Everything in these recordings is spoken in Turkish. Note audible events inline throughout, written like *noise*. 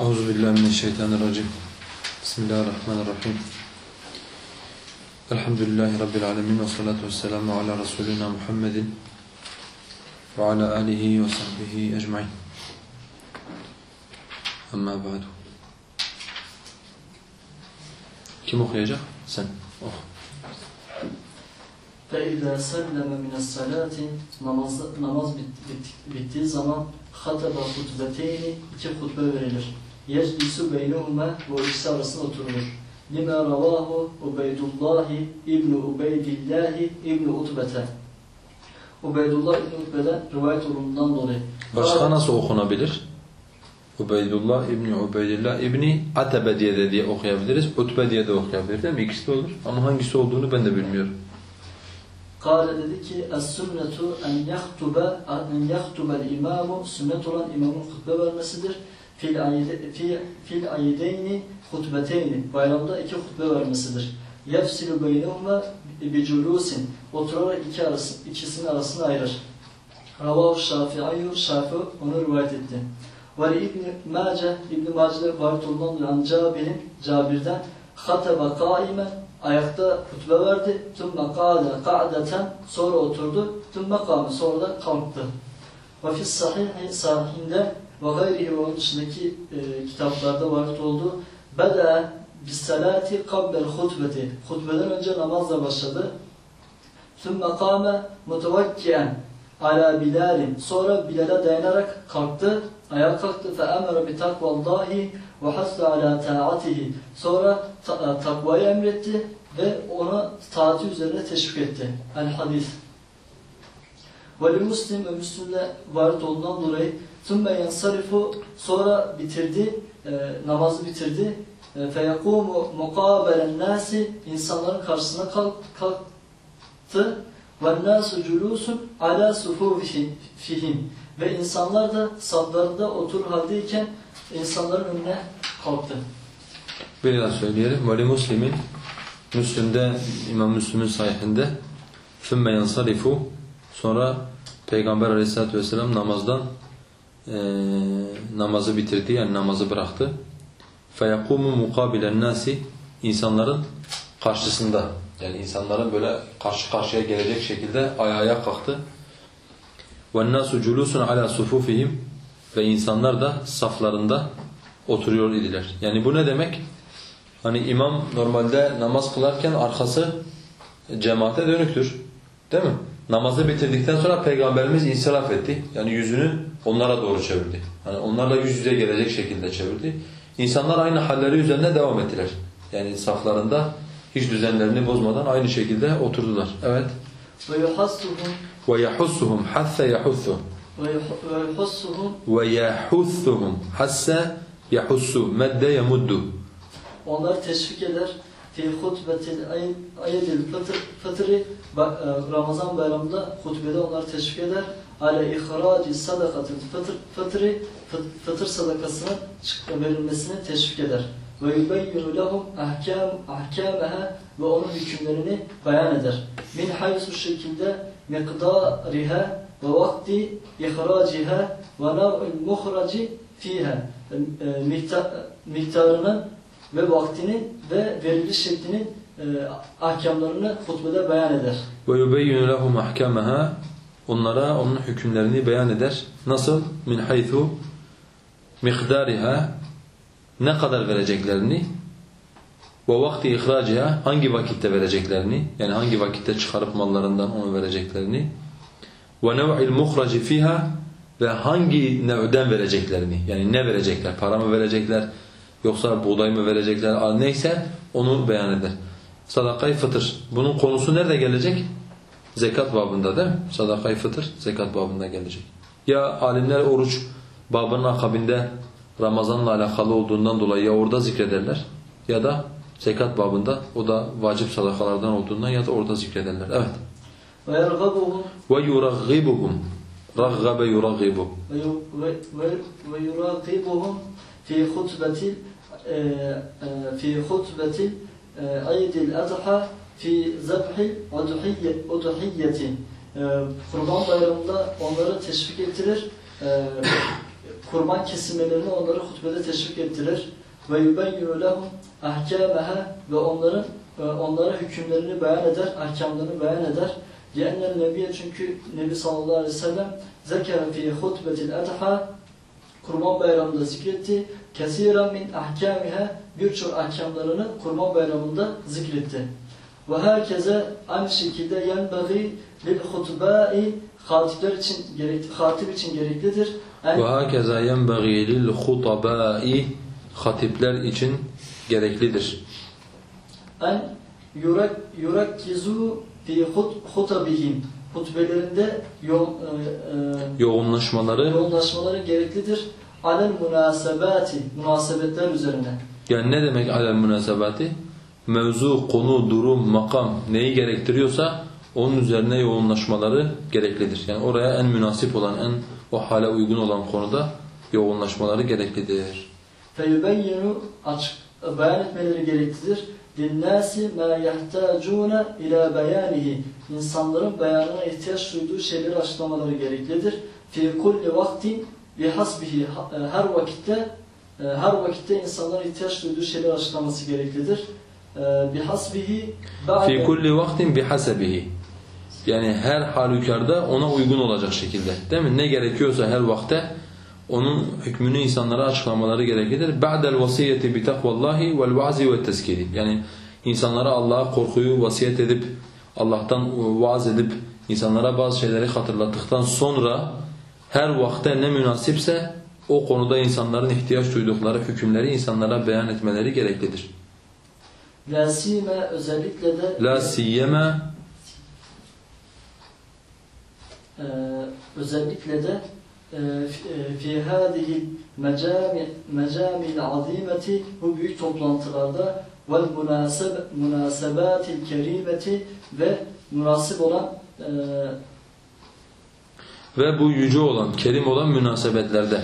أعوذ بالله من الشيطان الرجيم. بسم الله الرحمن الرحيم. الحمد لله رب العالمين والصلاة والسلام على رسولنا محمد وعلى آله وصحبه أجمعين. أما بعد. كم أخرجه؟ سن. أخ. فإذا سلم من الصلاة نماز, نماز bittiği zaman Hataba hutbeteyni iki hutbe verilir. Yeclisu beynehuma ve ikisi arasında oturulur. Lima ravahu Ubeydullah İbni Ubeydillah İbni Utbete. Ubeydullah İbni Utbe'den rivayet olundan dolayı. Başka nasıl okunabilir? Ubeydullah İbni Ubeydillah İbni Atebe diye de diye okuyabiliriz. Utbe diye de okuyabiliriz değil mi? İkisi de olur. Ama hangisi olduğunu ben de bilmiyorum. Kale dedi ki es-sünnetu en yahtube en yahtubel imamu sünnet olan imamın hutbe vermesidir. Fil ayide fi fil ayideyni hutbeteyni bayramda iki hutbe vermesidir. Yefsilu beynehuma bi culusin oturarak iki arası ikisinin arasını ayırır. Ravahu Şafi'i Şafi onu rivayet etti. Ve İbn Mace İbn Mace'de varit olunan an Cabir'in Cabir'den hataba kaimen ayakta hutbe verdi. Tümme kâle ka'deten sonra oturdu. Tümme kâme sonra da kalktı. Ve fis sahihi sahihinde ve gayrihi onun dışındaki e, kitaplarda varit oldu. Beda bis salati kabbel hutbeti. Hutbeden önce namazla başladı. Tümme kâme mutevekkiyen ala Bilal'in. Sonra Bilal'e dayanarak kalktı. Ayağa kalktı. Fe emre bi takvallahi ve hasla ala taatihi. Sonra ta takvayı emretti ve ona taati üzerine teşvik etti. El hadis. Ve Müslim ve Müslim'de varit olduğundan dolayı tümme yansarifu sonra bitirdi, e, namazı bitirdi. E, feyekumu mukabelen nasi insanların karşısına kalk, kalktı. Ve nasu culusun ala sufufihim. Ve insanlar da saflarında oturur haldeyken insanların önüne kalktı. Bir daha söyleyelim. Veli Müslim'in Müslim'de, İmam Müslim'in sayfinde ثُمَّ يَنْصَرِفُ Sonra Peygamber aleyhissalatü vesselam namazdan e, namazı bitirdi yani namazı bıraktı. فَيَقُومُ مُقَابِلَ النَّاسِ insanların karşısında yani insanların böyle karşı karşıya gelecek şekilde ayağa kalktı. وَالنَّاسُ جُلُوسٌ عَلَى صُفُوفِهِمْ Ve insanlar da saflarında oturuyor idiler. Yani bu ne demek? Hani imam normalde namaz kılarken arkası cemaate dönüktür. Değil mi? Namazı bitirdikten sonra Peygamberimiz insiraf etti. Yani yüzünü onlara doğru çevirdi. Yani onlarla yüz yüze gelecek şekilde çevirdi. İnsanlar aynı halleri üzerine devam ettiler. Yani saflarında hiç düzenlerini bozmadan aynı şekilde oturdular. Evet. وَيُحَسُّهُمْ وَيَحُسُّهُمْ حَثَّ يَحُثُّ وَيُحَسُّهُمْ وَيَحُثُّهُمْ حَسَّ يَحُسُّ مَدَّ يَمُدُّ Onları teşvik eder. Fi hutbetil ayedil fıtri Ramazan bayramında hutbede onları teşvik eder. Ale ihraci sadakatil fıtr, fıtri fıtır sadakasının verilmesini teşvik eder. ve yubeyyinu lehum ahkam, ahkameha ve onun hükümlerini beyan eder. Min haysu şekilde miqdariha ve vakti ihraciha ve nav'il muhraci fiha e, miktarını ve vaktini ve veriliş şeklini e, ahkamlarını hutbede beyan eder. Ve yubeyyinu lehum ahkameha onlara onun hükümlerini beyan eder. Nasıl? Min haythu miqdariha ne kadar vereceklerini ve vakti ihraciha hangi vakitte vereceklerini yani hangi vakitte çıkarıp mallarından onu vereceklerini ve nev'il muhraci fiha ve hangi nev'den vereceklerini yani ne verecekler para mı verecekler yoksa buğday mı verecekler neyse onu beyan eder. Sadakayı fıtır. Bunun konusu nerede gelecek? Zekat babında değil mi? Sadakayı fıtır zekat babında gelecek. Ya alimler oruç babının akabinde Ramazan'la alakalı olduğundan dolayı ya orada zikrederler ya da zekat babında o da vacip sadakalardan olduğundan ya da orada zikrederler. Evet. Ve yuraggibuhum. Raggabe yuraggibu. ve yuraqibuhum fi hutbetil fi hutbetil aydil adha fi zabhil uduhiyyeti Kurban bayramında onları teşvik ettirir. Kurban kesimlerini onları hutbede teşvik ettirir. Ve yubeyyinu lehum ahkâmeha ve onların e, onlara hükümlerini beyan eder, ahkamlarını beyan eder. Diyenler Nebiye çünkü Nebi sallallahu aleyhi ve sellem zekere fi hutbetil adha Kurban Bayramı'nda zikretti. Kesiren min ahkâmiha birçok ahkamlarını Kurban Bayramı'nda zikretti. Ve herkese aynı şekilde yenbagî lil hutbâi Hatipler için gerekli, hatip için gereklidir. Ve hakeza yenbeği lil hutabai hatipler için gereklidir. En yurak yurak kizu fi hutabihim hutbelerinde yo, e, e, yoğunlaşmaları yoğunlaşmaları gereklidir. Alel münasebati münasebetler üzerine. Yani ne demek alel münasebati? Mevzu, konu, durum, makam neyi gerektiriyorsa onun üzerine yoğunlaşmaları gereklidir. Yani oraya en münasip olan, en o hale uygun olan konuda yoğunlaşmaları gereklidir. Feyubeyyinu açık beyan etmeleri gereklidir. Linnâsi mâ yahtâcûne ilâ beyânihi. İnsanların beyanına ihtiyaç duyduğu şeyleri açıklamaları gereklidir. Fî kulli vaktin bihasbihi her vakitte e, her vakitte insanların ihtiyaç duyduğu şeyleri açıklaması gereklidir. E, Bihasbihi Fi kulli vaktin bihasebihi. Yani her halükarda ona uygun olacak şekilde. Değil mi? Ne gerekiyorsa her vakte onun hükmünü insanlara açıklamaları vasiyeti bi takvallahi vel va'zi ve tezkiri. Yani insanlara Allah'a korkuyu vasiyet edip Allah'tan vaaz edip insanlara bazı şeyleri hatırlattıktan sonra her vakte ne münasipse o konuda insanların ihtiyaç duydukları hükümleri insanlara beyan etmeleri gereklidir. Lasime özellikle de La Ee, özellikle de e, e, fi hadihi mecami mecamil azimeti bu büyük toplantılarda vel münaseb münasebatil kerimeti ve münasip olan e, ve bu yüce olan, kerim olan münasebetlerde.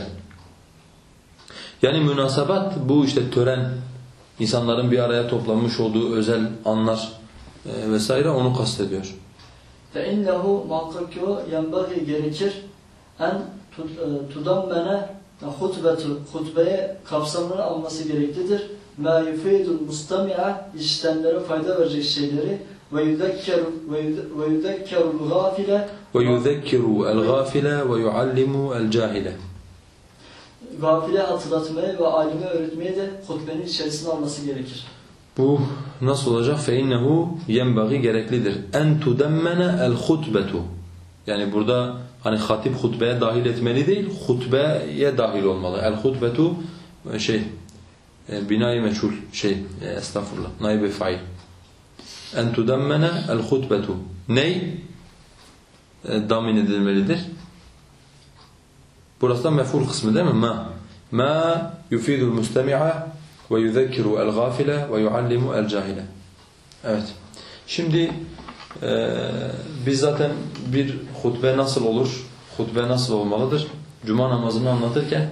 Yani münasebat bu işte tören, insanların bir araya toplanmış olduğu özel anlar e, vesaire onu kastediyor. fe innehu muhakkak ki o yenbagi gerekir en tu- e, tudammene hutbetu hutbeye kapsamını alması gereklidir. Ma yufidul mustami'a işitenlere fayda verecek şeyleri ve yudekkeru ve yude- ve yudekkerul gafile وَيُذَكِّرُ الْغَافِلَ وَيُعَلِّمُ الْجَاهِلَ gafile hatırlatmaya ve alime öğretmeye de hutbenin içerisine alması gerekir. Bu nasıl olacak? فَاِنَّهُ يَنْبَغِي gereklidir. اَنْ تُدَمَّنَ الْخُطْبَةُ Yani burada hani hatip hutbeye dahil etmeli değil, hutbeye dahil olmalı. El-hutbetu şey, e, binayı meçhul şey, e, estağfurullah, naib-i fail. اَنْ تُدَمَّنَ الْخُطْبَةُ Ney? E, damin edilmelidir. Burası da mef'ul kısmı değil mi? Ma. Ma yufidul mustami'a ve yuzekkiru el gafile ve yuallimu el cahile. Evet. Şimdi e, biz zaten bir hutbe nasıl olur, hutbe nasıl olmalıdır? Cuma namazını anlatırken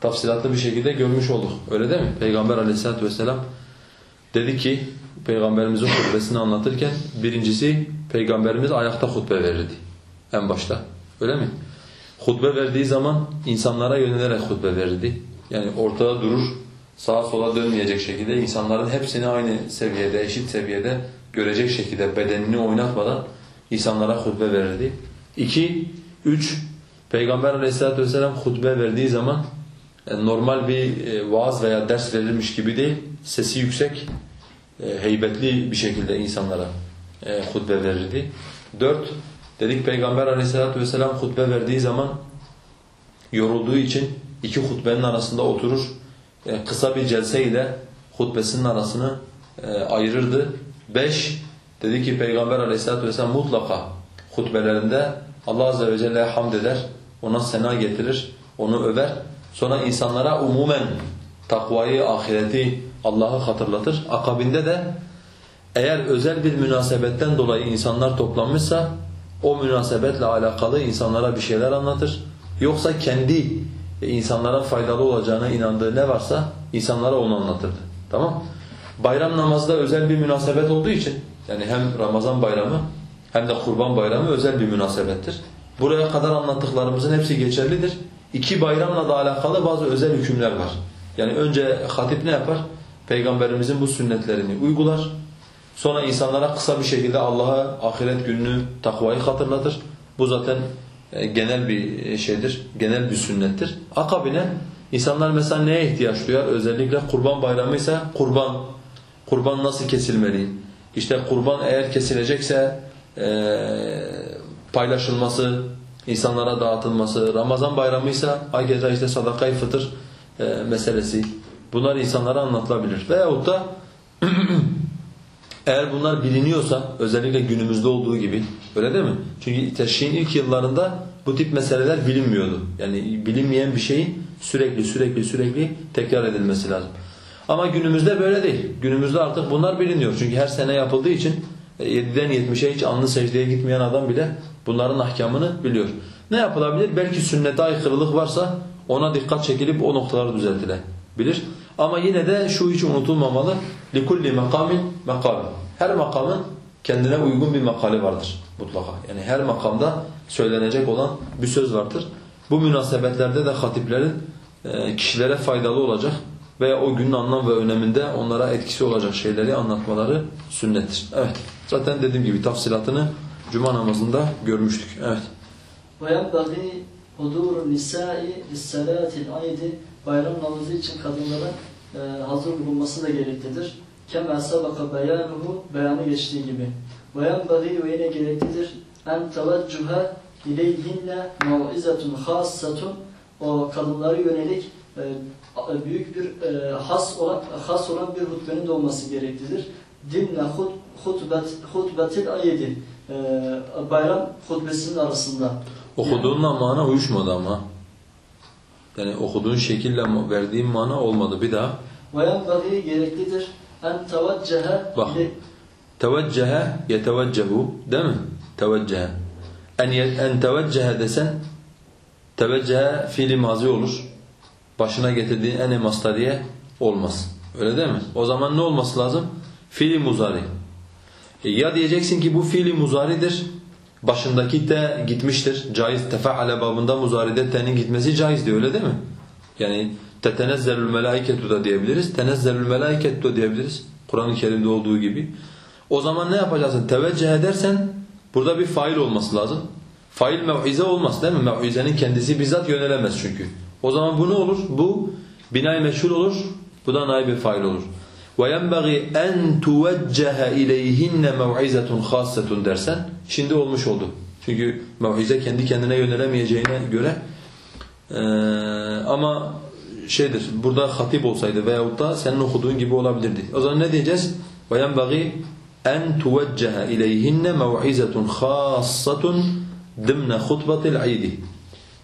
tafsilatlı bir şekilde görmüş olduk. Öyle değil mi? Peygamber aleyhissalatü vesselam dedi ki Peygamberimizin hutbesini anlatırken birincisi Peygamberimiz ayakta hutbe verirdi en başta. Öyle mi? Hutbe verdiği zaman insanlara yönelerek hutbe verirdi. Yani ortada durur, sağa sola dönmeyecek şekilde insanların hepsini aynı seviyede, eşit seviyede görecek şekilde bedenini oynatmadan insanlara hutbe verirdi. İki, üç, Peygamber aleyhissalatü vesselam hutbe verdiği zaman e, normal bir e, vaaz veya ders verilmiş gibi değil, sesi yüksek, e, heybetli bir şekilde insanlara hutbe verirdi. Dört, dedik Peygamber aleyhissalatü vesselam hutbe verdiği zaman yorulduğu için iki hutbenin arasında oturur, kısa bir celseyle hutbesinin arasını e, ayırırdı. Beş, dedi ki Peygamber aleyhissalatü vesselam mutlaka hutbelerinde Allah azze ve celle'ye hamd eder, ona sena getirir, onu över. Sonra insanlara umumen takvayı, ahireti, Allah'ı hatırlatır. Akabinde de eğer özel bir münasebetten dolayı insanlar toplanmışsa o münasebetle alakalı insanlara bir şeyler anlatır. Yoksa kendi insanlara faydalı olacağına inandığı ne varsa insanlara onu anlatırdı. Tamam? Bayram namazda özel bir münasebet olduğu için yani hem Ramazan bayramı hem de Kurban bayramı özel bir münasebettir. Buraya kadar anlattıklarımızın hepsi geçerlidir. iki bayramla da alakalı bazı özel hükümler var. Yani önce hatip ne yapar? Peygamberimizin bu sünnetlerini uygular. Sonra insanlara kısa bir şekilde Allah'a ahiret gününü, takvayı hatırlatır. Bu zaten e, genel bir şeydir, genel bir sünnettir. Akabine insanlar mesela neye ihtiyaç duyar? Özellikle kurban bayramı ise kurban. Kurban nasıl kesilmeli? İşte kurban eğer kesilecekse e, paylaşılması, insanlara dağıtılması, Ramazan bayramı ise hakeza işte sadakayı fıtır e, meselesi. Bunlar insanlara anlatılabilir. Veyahut da *clears throat* eğer bunlar biliniyorsa özellikle günümüzde olduğu gibi öyle değil mi? Çünkü teşhiğin ilk yıllarında bu tip meseleler bilinmiyordu. Yani bilinmeyen bir şeyin sürekli sürekli sürekli tekrar edilmesi lazım. Ama günümüzde böyle değil. Günümüzde artık bunlar biliniyor. Çünkü her sene yapıldığı için 7'den e, 70'e hiç anlı secdeye gitmeyen adam bile bunların ahkamını biliyor. Ne yapılabilir? Belki sünnete aykırılık varsa ona dikkat çekilip o noktaları düzeltilebilir. Ama yine de şu hiç unutulmamalı. لِكُلِّ مَقَامٍ مَقَامٍ Her makamın kendine uygun bir makali vardır mutlaka. Yani her makamda söylenecek olan bir söz vardır. Bu münasebetlerde de hatiplerin e, kişilere faydalı olacak veya o günün anlam ve öneminde onlara etkisi olacak şeyleri anlatmaları sünnettir. Evet. Zaten dediğim gibi tafsilatını cuma namazında görmüştük. Evet. وَيَنْبَغِي حُضُورُ النِّسَاءِ لِلسَّلَاتِ الْعَيْدِ bayram namazı için kadınlara e, hazır bulunması da gereklidir. Kemal sabaka beyanuhu beyanı geçtiği gibi. Bayan bagi ve yine gereklidir. En teveccühe ileyhinne mev'izetun hassatun o kadınlara yönelik e, büyük bir e, has olan has olan bir hutbenin de olması gereklidir. Dinle hut, hutbet, hutbetil ayedi e, bayram hutbesinin arasında. Okuduğunla yani, mana uyuşmadı ama. Yani okuduğun şekille verdiğin mana olmadı. Bir daha. وَيَنْبَغِي gereklidir. En teveccehe Bak. Teveccehe yeteveccehu değil mi? Teveccehe. En, en teveccehe desen teveccehe fiili mazi olur. Başına getirdiğin en emastariye olmaz. Öyle değil mi? O zaman ne olması lazım? Fiili muzari. E ya diyeceksin ki bu fiili muzaridir. Başındaki te gitmiştir. Caiz tefeale babında muzaride te'nin gitmesi caiz diyor öyle değil mi? Yani tetenezzelül melaiketu da diyebiliriz. Tenezzelül melaiketu da diyebiliriz. Kur'an-ı Kerim'de olduğu gibi. O zaman ne yapacaksın? Teveccüh edersen burada bir fail olması lazım. Fail mev'ize olmaz değil mi? Mev'izenin kendisi bizzat yönelemez çünkü. O zaman bu ne olur? Bu binay meşhur olur. Bu da naib fail olur. وَيَنْبَغِي اَنْ تُوَجَّهَ اِلَيْهِنَّ مَوْعِزَةٌ خَاصَّةٌ dersen şimdi olmuş oldu. Çünkü mev'ize kendi kendine yönelemeyeceğine göre ee, ama şeydir burada hatip olsaydı veyahut da senin okuduğun gibi olabilirdi. O zaman ne diyeceğiz? وَيَنْبَغِي اَنْ تُوَجَّهَ اِلَيْهِنَّ مَوْعِزَةٌ خَاصَّةٌ ضِمْنَ خُطْبَةِ الْعِيدِ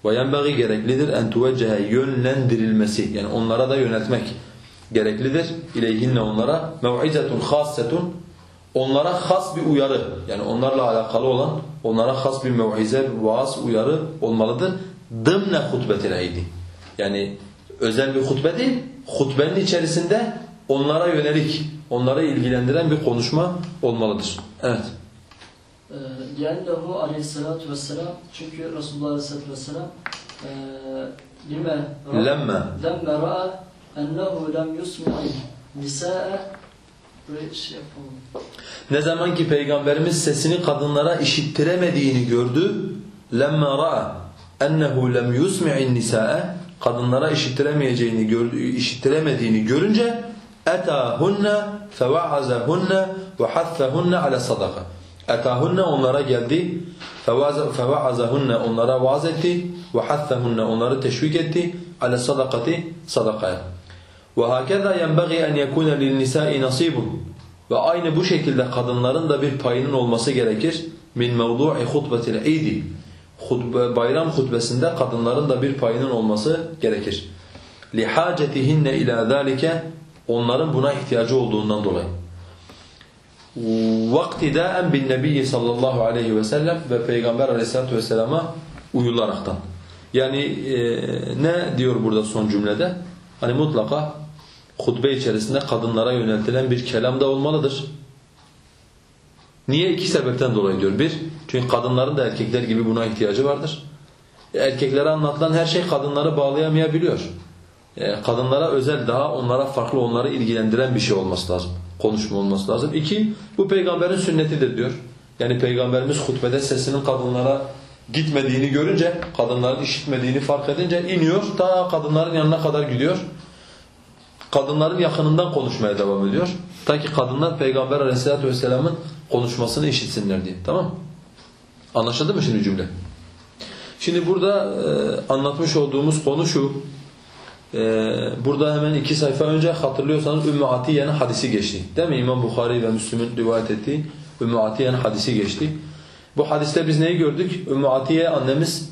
وَيَنْبَغِي gereklidir en tuveccehe yönlendirilmesi yani onlara da yöneltmek gereklidir. İleyhinne onlara mev'izetun hassetun onlara has bir uyarı yani onlarla alakalı olan onlara has bir mev'ize, bir vaaz uyarı olmalıdır. Dımne hutbetineydi. Yani özel bir hutbe değil, hutbenin içerisinde onlara yönelik, onlara ilgilendiren bir konuşma olmalıdır. Evet. Ee, Yellehu aleyhissalatu vesselam çünkü Resulullah aleyhissalatu vesselam ee, lime lemme ra'a ennehu lem yusmi'i nisa'e şey. Ne zaman ki Peygamberimiz sesini kadınlara işittiremediğini gördü lemme ra'a ennehu lem yusmi'i nisa'e kadınlara işittiremeyeceğini gördü, işittiremediğini görünce etahunne feva'azahunne ve hathahunne ala sadaka Etahunne onlara geldi. Fevaazahunne onlara vaaz etti. Ve hathahunne onları teşvik etti. Ale sadakati sadakaya. Ve hakeza yenbaghi en yekuna lil nisa'i nasibun. Ve aynı bu şekilde kadınların da bir payının olması gerekir. Min mevdu'i hutbetil idi. Hutbe, bayram hutbesinde kadınların da bir payının olması gerekir. لِحَاجَتِهِنَّ ila ذَٰلِكَ Onların buna ihtiyacı olduğundan dolayı. vaktidaen bin Nebi sallallahu aleyhi ve sellem ve Peygamber aleyhissalatu vesselama uyularaktan. Yani e, ne diyor burada son cümlede? Hani mutlaka hutbe içerisinde kadınlara yöneltilen bir kelam da olmalıdır. Niye? iki sebepten dolayı diyor. Bir, çünkü kadınların da erkekler gibi buna ihtiyacı vardır. erkeklere anlatılan her şey kadınları bağlayamayabiliyor. E, kadınlara özel daha onlara farklı onları ilgilendiren bir şey olması lazım. Konuşma olması lazım. İki, bu peygamberin sünnetidir diyor. Yani peygamberimiz hutbede sesinin kadınlara gitmediğini görünce, kadınların işitmediğini fark edince iniyor, ta kadınların yanına kadar gidiyor. Kadınların yakınından konuşmaya devam ediyor. Ta ki kadınlar Peygamber aleyhissalatu vesselamın konuşmasını işitsinler diye. Tamam mı? Anlaşıldı mı şimdi cümle? Şimdi burada e, anlatmış olduğumuz konu şu. E, burada hemen iki sayfa önce hatırlıyorsanız Ümmü Atiye'nin hadisi geçti. Değil mi? İmam Bukhari ve Müslüm'ün rivayet ettiği Ümmü Atiye'nin hadisi geçti. Bu hadiste biz neyi gördük? Ümmü Atiye annemiz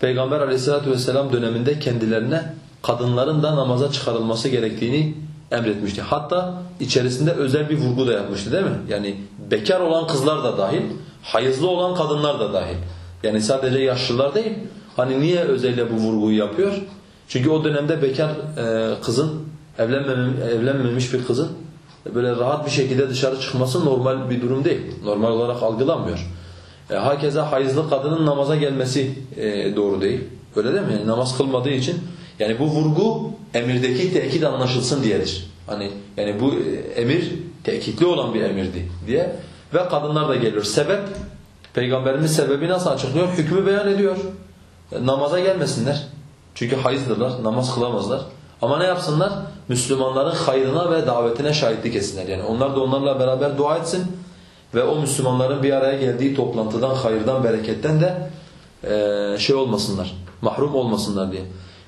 Peygamber aleyhissalatu vesselam döneminde kendilerine kadınların da namaza çıkarılması gerektiğini emretmişti. Hatta içerisinde özel bir vurgu da yapmıştı değil mi? Yani bekar olan kızlar da dahil, hayızlı olan kadınlar da dahil. Yani sadece yaşlılar değil. Hani niye özellikle bu vurguyu yapıyor? Çünkü o dönemde bekar e, kızın, evlenmemiş, evlenmemiş bir kızın böyle rahat bir şekilde dışarı çıkması normal bir durum değil. Normal olarak algılanmıyor. E, hakeza hayızlı kadının namaza gelmesi e, doğru değil. Öyle değil mi? Yani namaz kılmadığı için yani bu vurgu emirdeki tekit anlaşılsın diyedir. Hani yani bu e, emir tekitli olan bir emirdi diye ve kadınlar da geliyor. Sebep Peygamberimiz sebebi nasıl açıklıyor? Hükmü beyan ediyor. E, namaza gelmesinler. Çünkü hayızdırlar, namaz kılamazlar. Ama ne yapsınlar? Müslümanların hayrına ve davetine şahitlik etsinler. Yani onlar da onlarla beraber dua etsin ve o Müslümanların bir araya geldiği toplantıdan, hayırdan, bereketten de e, şey olmasınlar, mahrum olmasınlar diye.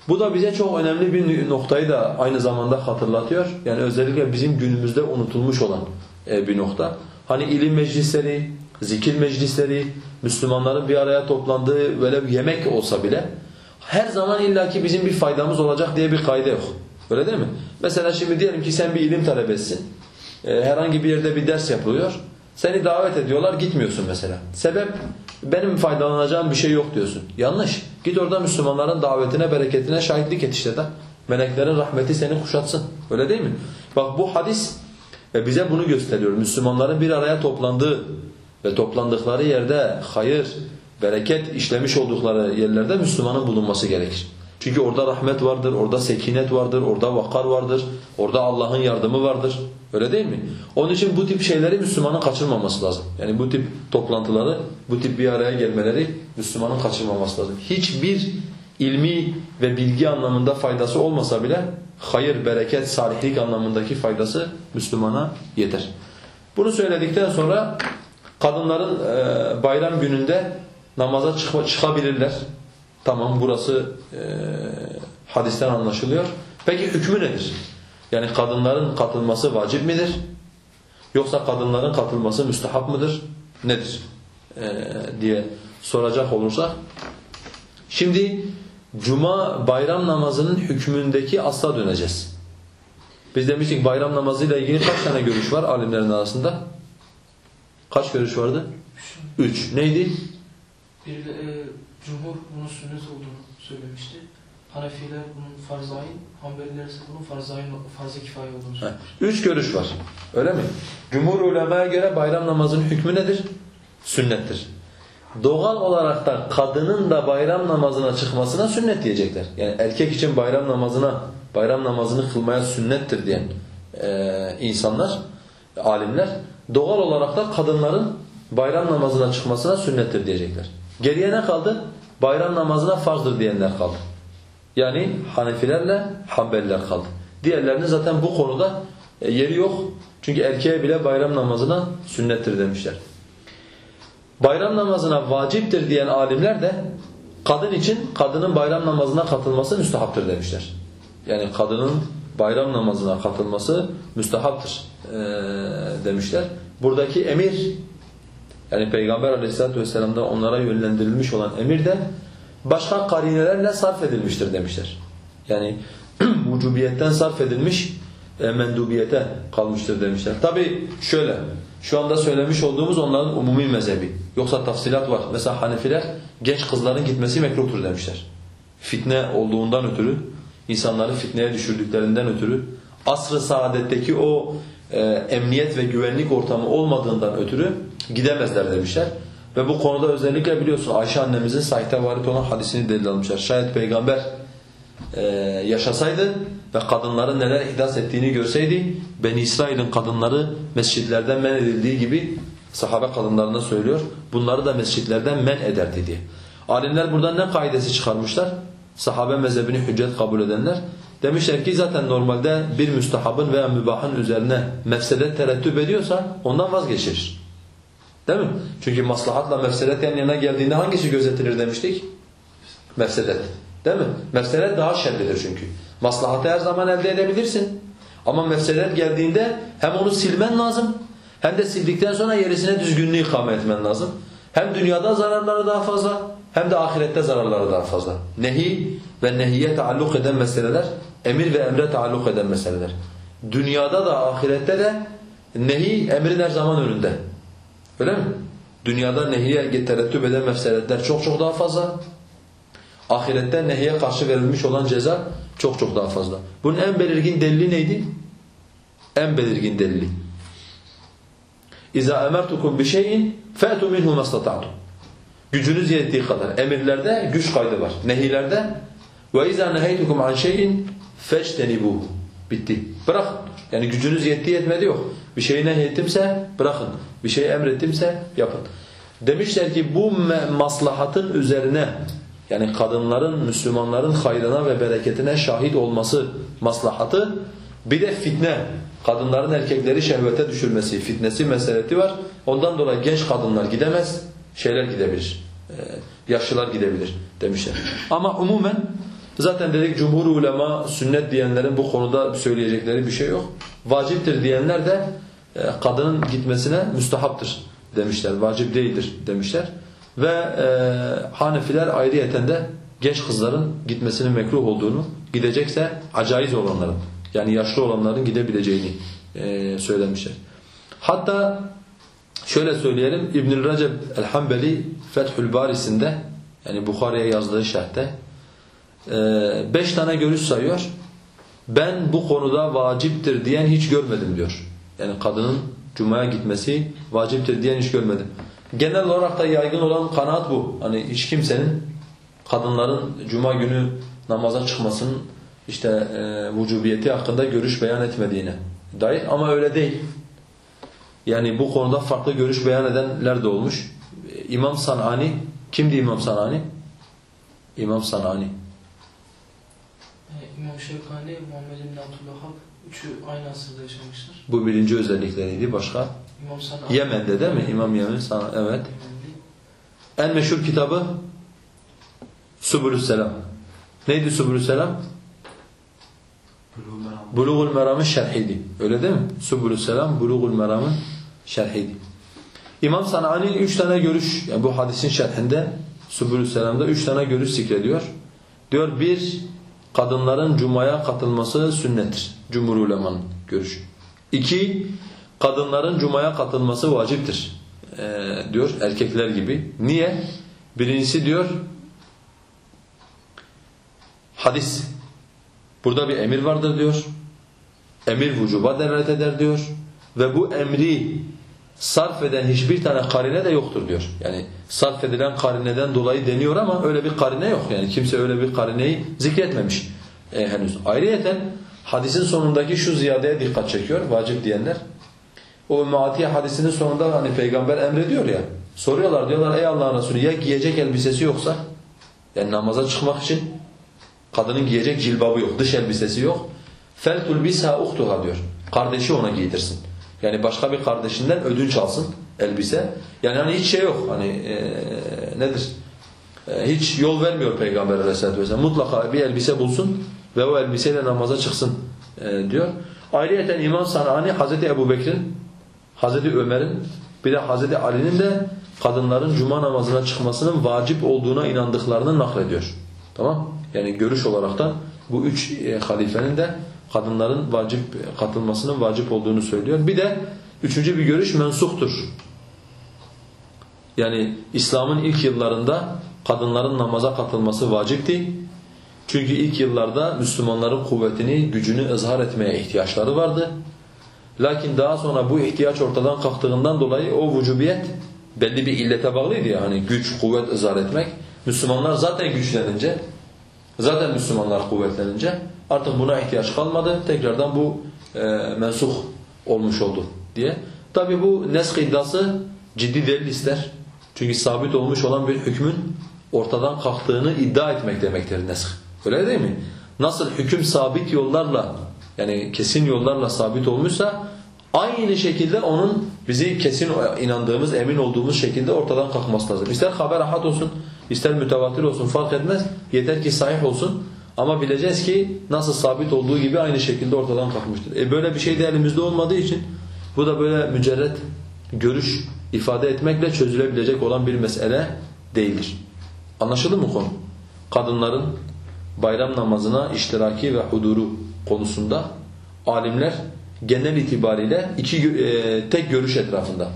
Bu da bize çok önemli bir noktayı da aynı zamanda hatırlatıyor. Yani özellikle bizim günümüzde unutulmuş olan e, bir nokta. Hani ilim meclisleri, zikir meclisleri, Müslümanların bir araya toplandığı böyle bir yemek olsa bile her zaman illaki bizim bir faydamız olacak diye bir kaide yok. Öyle değil mi? Mesela şimdi diyelim ki sen bir ilim talebesin. E, herhangi bir yerde bir ders yapılıyor. Seni davet ediyorlar gitmiyorsun mesela. Sebep benim faydalanacağım bir şey yok diyorsun. Yanlış. Git orada Müslümanların davetine, bereketine şahitlik et işte de. Meleklerin rahmeti seni kuşatsın. Öyle değil mi? Bak bu hadis bize bunu gösteriyor. Müslümanların bir araya toplandığı ve toplandıkları yerde hayır, bereket işlemiş oldukları yerlerde Müslümanın bulunması gerekir. Çünkü orada rahmet vardır, orada sekinet vardır, orada vakar vardır, orada Allah'ın yardımı vardır. Öyle değil mi? Onun için bu tip şeyleri Müslümanın kaçırmaması lazım. Yani bu tip toplantıları, bu tip bir araya gelmeleri Müslümanın kaçırmaması lazım. Hiçbir ilmi ve bilgi anlamında faydası olmasa bile hayır, bereket, salihlik anlamındaki faydası Müslümana yeter. Bunu söyledikten sonra kadınların bayram gününde namaza çıkabilirler. Tamam burası e, hadisten anlaşılıyor. Peki hükmü nedir? Yani kadınların katılması vacip midir? Yoksa kadınların katılması müstehap mıdır? Nedir? E, diye soracak olursak. Şimdi cuma bayram namazının hükmündeki asla döneceğiz. Biz demiştik bayram namazıyla ilgili kaç tane görüş var alimlerin arasında? Kaç görüş vardı? Üç. Neydi? Bir de e, Cumhur bunun sünnet olduğunu söylemişti. Hanefiler bunun farz ayın, Hanbeliler ise bunun farz ayın, farz-ı kifaye olduğunu söylemişti. Üç görüş var. Öyle mi? Cumhur ulemaya göre bayram namazının hükmü nedir? Sünnettir. Doğal olarak da kadının da bayram namazına çıkmasına sünnet diyecekler. Yani erkek için bayram namazına, bayram namazını kılmaya sünnettir diyen e, insanlar, alimler doğal olarak da kadınların bayram namazına çıkmasına sünnettir diyecekler. Geriye ne kaldı? Bayram namazına farzdır diyenler kaldı. Yani Hanefilerle Hanbeliler kaldı. Diğerlerinin zaten bu konuda e, yeri yok. Çünkü erkeğe bile bayram namazına sünnettir demişler. Bayram namazına vaciptir diyen alimler de kadın için kadının bayram namazına katılması müstehaptır demişler. Yani kadının bayram namazına katılması müstehaptır e, demişler. Buradaki emir yani Peygamber aleyhissalatu vesselam'da onlara yönlendirilmiş olan emir de başka karinelerle sarf edilmiştir demişler. Yani *clears throat* vücubiyetten sarf edilmiş e, mendubiyete kalmıştır demişler. Tabi şöyle, şu anda söylemiş olduğumuz onların umumi mezhebi. Yoksa tafsilat var. Mesela Hanefiler genç kızların gitmesi mekruhtur demişler. Fitne olduğundan ötürü, insanları fitneye düşürdüklerinden ötürü, asr-ı saadetteki o e, emniyet ve güvenlik ortamı olmadığından ötürü gidemezler demişler. Ve bu konuda özellikle biliyorsun Ayşe annemizin sahihte varit olan hadisini delil almışlar. Şayet peygamber e, yaşasaydı ve kadınların neler ihdas ettiğini görseydi Beni İsrail'in kadınları mescitlerden men edildiği gibi sahabe kadınlarına söylüyor. Bunları da mescitlerden men ederdi diye. Alimler buradan ne kaidesi çıkarmışlar? Sahabe mezhebini hüccet kabul edenler. Demişler ki zaten normalde bir müstahabın veya mübahın üzerine mefsedet terettüp ediyorsa ondan vazgeçirir. Değil mi? Çünkü maslahatla mefsedet yan yana geldiğinde hangisi gözetilir demiştik? Mefsedet. Değil mi? Mefsedet daha şerlidir çünkü. Maslahatı her zaman elde edebilirsin. Ama mefsedet geldiğinde hem onu silmen lazım hem de sildikten sonra yerisine düzgünlüğü ikame etmen lazım. Hem dünyada zararları daha fazla hem de ahirette zararları daha fazla. Nehi ve nehiye taalluk eden meseleler, emir ve emre taalluk eden meseleler. Dünyada da ahirette de nehi emrin her zaman önünde. Öyle mi? Dünyada nehiye terettüp eden mefseletler çok çok daha fazla. Ahirette nehiye karşı verilmiş olan ceza çok çok daha fazla. Bunun en belirgin delili neydi? En belirgin delili. Emertukum bi şeyin fa'tu minhu mastata'tum. Gücünüz yettiği kadar. Emirlerde güç kaydı var. Nehilerde iza nehaytukum an şeyin fectenibuhu. Bitti. Bırakın. Yani gücünüz yettiği yetmedi yok. Bir şeyi nehyettimse bırakın. Bir şeyi emrettimse yapın. Demişler ki bu maslahatın üzerine yani kadınların, Müslümanların hayrına ve bereketine şahit olması maslahatı bir de fitne, kadınların erkekleri şehvete düşürmesi, fitnesi meseleti var. Ondan dolayı genç kadınlar gidemez, şeyler gidebilir, yaşlılar gidebilir demişler. Ama umumen zaten dedik cumhur ulema, sünnet diyenlerin bu konuda söyleyecekleri bir şey yok. Vaciptir diyenler de kadının gitmesine müstahaptır demişler, vacip değildir demişler. Ve e, Hanefiler ayrıyeten de genç kızların gitmesinin mekruh olduğunu, gidecekse acaiz olanların, yani yaşlı olanların gidebileceğini e, söylemişler. Hatta şöyle söyleyelim, İbnül Recep el-Hanbeli Fethül Baris'inde, yani Bukhari'ye yazdığı şerhte, e, beş tane görüş sayıyor. Ben bu konuda vaciptir diyen hiç görmedim diyor. Yani kadının Cuma'ya gitmesi vaciptir diyen hiç görmedim. Genel olarak da yaygın olan kanaat bu. Hani hiç kimsenin kadınların cuma günü namaza çıkmasının işte e, vücubiyeti hakkında görüş beyan etmediğine dair ama öyle değil. Yani bu konuda farklı görüş beyan edenler de olmuş. İmam Sanani, kimdi İmam Sanani? İmam Sanani. İmam Şevkani, Muhammed bin Abdülvahhab üçü aynı asırda yaşamışlar. Bu birinci özellikleriydi. Başka? İmam Sanani. Yemen'de değil mi? İmam Yemen, Sana, evet. En meşhur kitabı Subulü's Selam. Neydi Subulü's Selam? Bulugul Meram'ın şerhiydi. Öyle değil mi? Subulü's Selam, Bulugul Meram'ın şerhiydi. İmam Sanani üç tane görüş, yani bu hadisin şerhinde Subulü's Selam'da üç tane görüş zikrediyor. Diyor bir, kadınların cumaya katılması sünnettir. Cumhur ulemanın görüşü. İki, kadınların cumaya katılması vaciptir ee, diyor erkekler gibi. Niye? Birincisi diyor hadis. Burada bir emir vardır diyor. Emir vücuba delalet eder diyor. Ve bu emri sarf eden hiçbir tane karine de yoktur diyor. Yani sarf edilen karineden dolayı deniyor ama öyle bir karine yok. Yani kimse öyle bir karineyi zikretmemiş e, henüz. Ayrıyeten hadisin sonundaki şu ziyadeye dikkat çekiyor vacip diyenler. O Ümmü hadisinin sonunda hani peygamber emrediyor ya. Soruyorlar diyorlar ey Allah'ın Resulü ya giyecek elbisesi yoksa yani namaza çıkmak için kadının giyecek cilbabı yok, dış elbisesi yok. Bisha uhtuha diyor. Kardeşi ona giydirsin. Yani başka bir kardeşinden ödünç alsın elbise. Yani hani hiç şey yok. Hani ee, nedir? E, hiç yol vermiyor Peygamber Aleyhisselatü vesselam. Mutlaka bir elbise bulsun ve o elbiseyle namaza çıksın e, diyor. Ayrıyeten İmam Sanani Hazreti Ebu Bekir'in, Hazreti Ömer'in bir de Hazreti Ali'nin de kadınların cuma namazına çıkmasının vacip olduğuna inandıklarını naklediyor. Tamam? Yani görüş olaraktan bu üç e, halifenin de kadınların vacip katılmasının vacip olduğunu söylüyor. Bir de üçüncü bir görüş mensuktur. Yani İslam'ın ilk yıllarında kadınların namaza katılması vacipti. Çünkü ilk yıllarda Müslümanların kuvvetini, gücünü ızhar etmeye ihtiyaçları vardı. Lakin daha sonra bu ihtiyaç ortadan kalktığından dolayı o vücubiyet belli bir illete bağlıydı ya hani güç, kuvvet ızhar etmek. Müslümanlar zaten güçlenince, zaten Müslümanlar kuvvetlenince artık buna ihtiyaç kalmadı. Tekrardan bu e, mensuh olmuş oldu diye. Tabi bu nesk iddiası ciddi delil ister. Çünkü sabit olmuş olan bir hükmün ortadan kalktığını iddia etmek demektir nesk. Öyle değil mi? Nasıl hüküm sabit yollarla yani kesin yollarla sabit olmuşsa aynı şekilde onun bizi kesin inandığımız, emin olduğumuz şekilde ortadan kalkması lazım. İster haber ahad olsun, ister mütevatir olsun fark etmez. Yeter ki sahih olsun. Ama bileceğiz ki nasıl sabit olduğu gibi aynı şekilde ortadan kalkmıştır. E böyle bir şey de elimizde olmadığı için bu da böyle mücerret görüş ifade etmekle çözülebilecek olan bir mesele değildir. Anlaşıldı mı konu? Kadınların bayram namazına iştiraki ve huduru konusunda alimler genel itibariyle iki e, tek görüş etrafında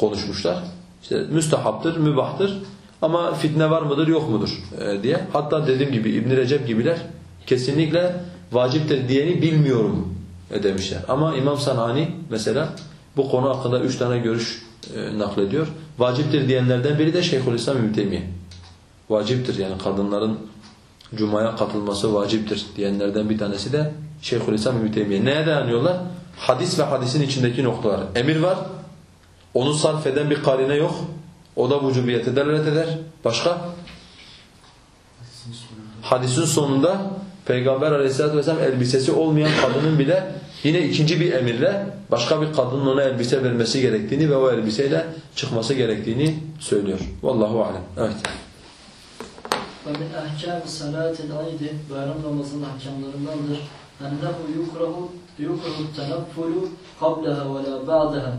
konuşmuşlar. İşte müstehaptır, mübahtır ama fitne var mıdır yok mudur e, diye. Hatta dediğim gibi İbn Recep gibiler kesinlikle vaciptir diyeni bilmiyorum e, demişler. Ama İmam Sanani mesela bu konu hakkında üç tane görüş e, naklediyor. Vaciptir diyenlerden biri de Şeyhülislam İbn. Vaciptir yani kadınların Cuma'ya katılması vaciptir diyenlerden bir tanesi de Şeyhülislam İbn Teymiye. Neye dayanıyorlar? Hadis ve hadisin içindeki noktalar. Emir var. Onu sarf eden bir karine yok. O da vücubiyete delalet eder. Başka? Hadisin sonunda Peygamber aleyhissalatü vesselam elbisesi olmayan kadının bile yine ikinci bir emirle başka bir kadının ona elbise vermesi gerektiğini ve o elbiseyle çıkması gerektiğini söylüyor. Vallahu alem. Evet. وَمِنْ اَحْكَامِ صَلَاتِ الْعَيْدِ Bayram namazının ahkamlarındandır. اَنَّهُ يُكْرَهُ يُكْرَهُ التَّنَفُّلُ قَبْلَهَا وَلَا بَعْدَهَا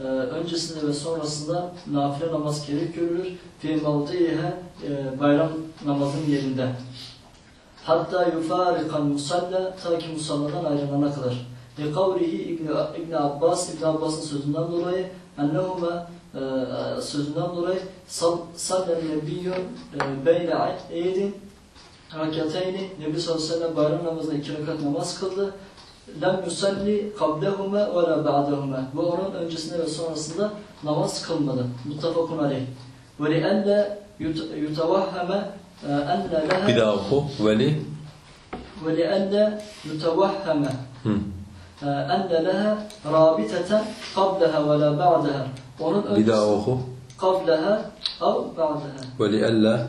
ee, öncesinde ve sonrasında nafile namaz kerek görülür. Fî mavdiyihe bayram namazın yerinde. Hatta yufarikan musalla ta ki musalladan ayrılana kadar. Ve kavrihi Abbas, İbni Abbas'ın sözünden dolayı ennehume e, sözünden dolayı sallen nebiyyun e, beyne eydin rakateyni Nebi sallallahu aleyhi ve sellem bayram namazında iki rakat namaz kıldı. لم yusalli قبلهما ولا بعدهما. Bu onun öncesinde ve sonrasında namaz kılmadı. Muttafakun aleyh. Ve li'elle yutavahhame enne leha Bir daha oku. Ve li ve li'elle yutavahhame enne leha rabiteten kableha ve la ba'deha. Onun öncesinde. Bir daha oku. Kableha av ba'deha. Ve li'elle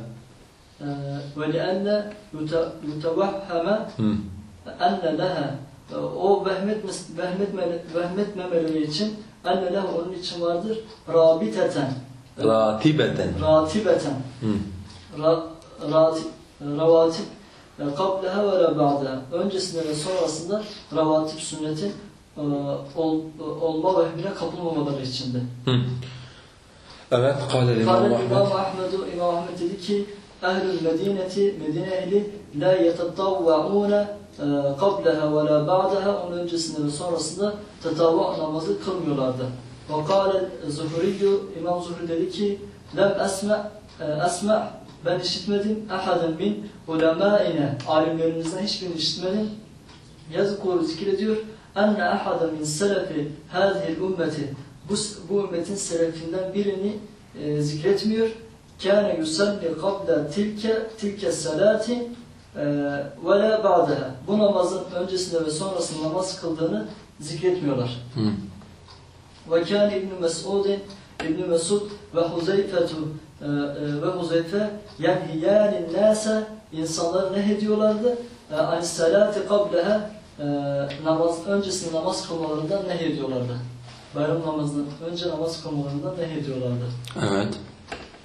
ve li'elle yutavahhame enne leha o vehmetmeli, vehmetmemeleri için enne leha onun için vardır rabiteten Ratibeten. ratibeten Hı. ra, rati, ravatip kableha ve la ba'daha. Öncesinde ve sonrasında ravatip sünnetin e, ol, olma vehmine kapılmamaları içinde. Hı. Evet, kâle İmam Ahmed. İmam Ahmed, İmam Ahmed dedi ki Ehlül Medineti, Medine ehli la yetetavva'ûne ve la ba'daha onun öncesinde ve sonrasında tetavva namazı kılmıyorlardı. Kâle Zuhriyyü, İmam Zuhri dedi ki lem esme, esme ben işitmedim. Ahaden min ulemâine alimlerimizden hiçbirini işitmedim. Yazıkları zikrediyor enne ahaden min selefi hâzihil ümmeti. Bu, bu ümmetin selefinden birini e, zikretmiyor. Yusalli kabla tilke tilke salati e, ve la ba'daha bu namazın öncesinde ve sonrasında namaz kıldığını zikretmiyorlar. Ve kâne İbn Mes'udin İbn Mesud ve Huzeyfetu e, e, ve Huzeyfe yenhiyânin nâse insanları ne ediyorlardı? Anis salati kableha e, namaz öncesinde namaz kılmalarından ne ediyorlardı? Bayram namazından önce namaz kılmalarından ne ediyorlardı? Evet.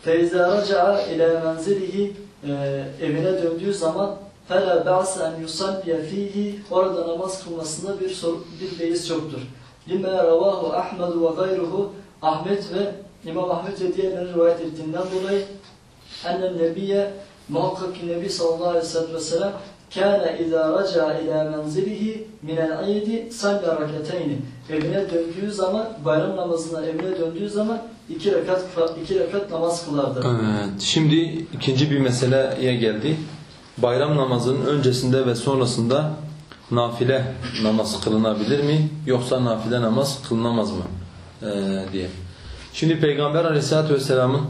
Feyza raca'a ila menzilihi e, evine döndüğü zaman fela ba'se en yusalliye fihi orada namaz kılmasında bir sor, bir yoktur. Lima ravahu Ahmed ve gayruhu Ahmet ve İmam Ahmet ve diğerleri rivayet ettiğinden dolayı ennen nebiye muhakkak ki Nebi sallallahu aleyhi ve sellem kâne izâ raca'a ilâ menzilihi minel aydi salla raketeyni evine döndüğü zaman bayram namazına evine döndüğü zaman iki rekat iki rekat namaz kılardı. Evet. Şimdi ikinci bir meseleye geldi. Bayram namazının öncesinde ve sonrasında nafile namaz kılınabilir mi? Yoksa nafile namaz kılınamaz mı? Ee, diye. Şimdi Peygamber aleyhissalatu vesselamın